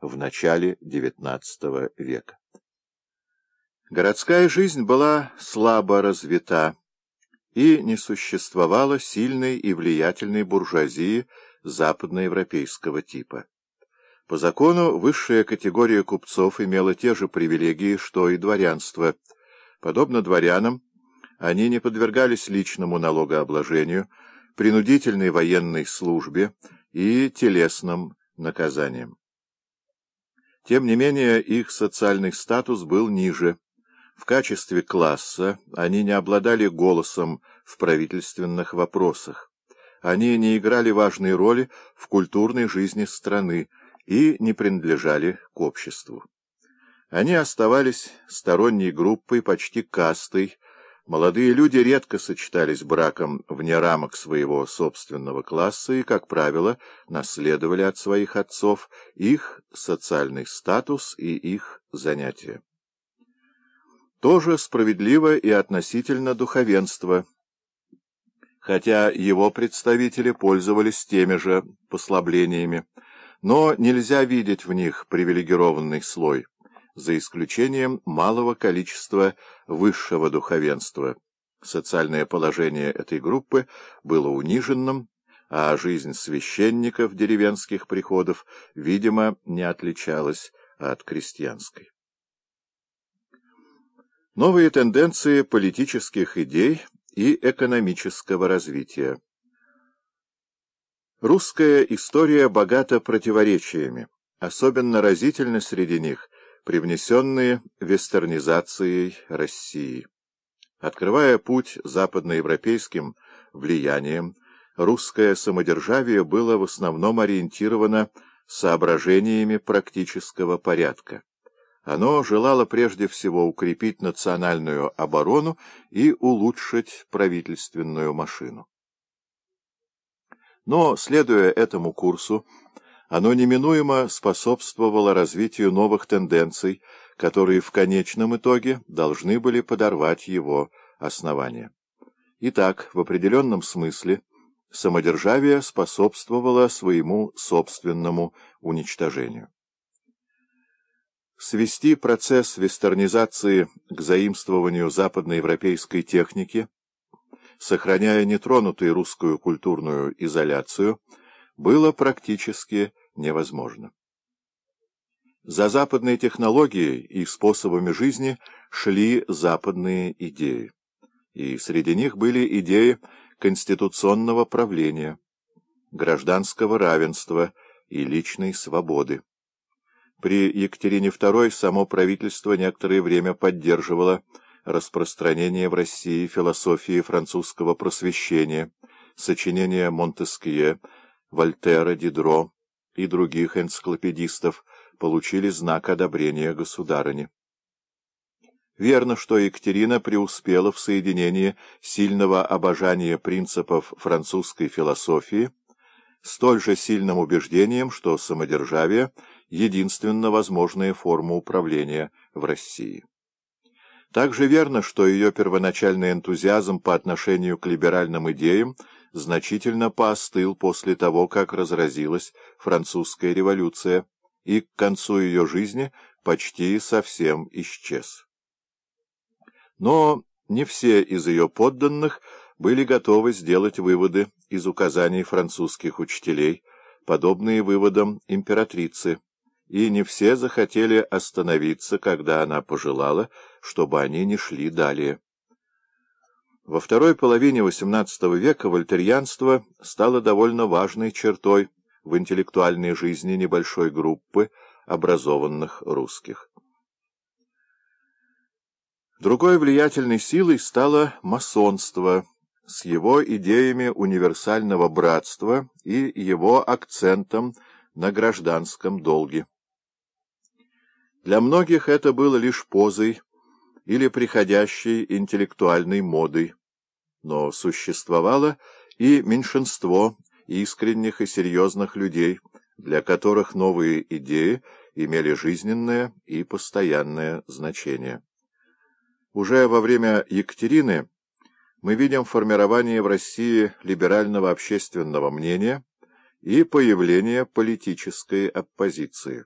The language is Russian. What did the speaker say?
в начале XIX века. Городская жизнь была слабо развита, и не существовало сильной и влиятельной буржуазии западноевропейского типа. По закону высшая категория купцов имела те же привилегии, что и дворянство. Подобно дворянам, они не подвергались личному налогообложению, принудительной военной службе и телесным наказаниям. Тем не менее, их социальный статус был ниже. В качестве класса они не обладали голосом в правительственных вопросах. Они не играли важной роли в культурной жизни страны и не принадлежали к обществу. Они оставались сторонней группой, почти кастой, Молодые люди редко сочетались браком вне рамок своего собственного класса и, как правило, наследовали от своих отцов их социальный статус и их занятия. Тоже справедливо и относительно духовенства, хотя его представители пользовались теми же послаблениями, но нельзя видеть в них привилегированный слой за исключением малого количества высшего духовенства. Социальное положение этой группы было униженным, а жизнь священников деревенских приходов, видимо, не отличалась от крестьянской. Новые тенденции политических идей и экономического развития. Русская история богата противоречиями. Особенно разительно среди них привнесенные вестернизацией России. Открывая путь западноевропейским влиянием, русское самодержавие было в основном ориентировано соображениями практического порядка. Оно желало прежде всего укрепить национальную оборону и улучшить правительственную машину. Но, следуя этому курсу, оно неминуемо способствовало развитию новых тенденций, которые в конечном итоге должны были подорвать его основания. Итак, в определенном смысле самодержавие способствовало своему собственному уничтожению. Свести процесс вестернизации к заимствованию западноевропейской техники, сохраняя нетронутой русскую культурную изоляцию, было практически невозможно. За западной технологией и способами жизни шли западные идеи. И среди них были идеи конституционного правления, гражданского равенства и личной свободы. При Екатерине II само правительство некоторое время поддерживало распространение в России философии французского просвещения, сочинения Монтескье, Вольтера, Дидро, и других энциклопедистов получили знак одобрения государыни. Верно, что Екатерина преуспела в соединении сильного обожания принципов французской философии столь же сильным убеждением, что самодержавие — единственно возможная форма управления в России. Также верно, что ее первоначальный энтузиазм по отношению к либеральным идеям значительно поостыл после того, как разразилась французская революция, и к концу ее жизни почти совсем исчез. Но не все из ее подданных были готовы сделать выводы из указаний французских учителей, подобные выводам императрицы, и не все захотели остановиться, когда она пожелала, чтобы они не шли далее. Во второй половине XVIII века вольтерьянство стало довольно важной чертой в интеллектуальной жизни небольшой группы образованных русских. Другой влиятельной силой стало масонство с его идеями универсального братства и его акцентом на гражданском долге. Для многих это было лишь позой или приходящей интеллектуальной модой, но существовало и меньшинство искренних и серьезных людей, для которых новые идеи имели жизненное и постоянное значение. Уже во время Екатерины мы видим формирование в России либерального общественного мнения и появление политической оппозиции.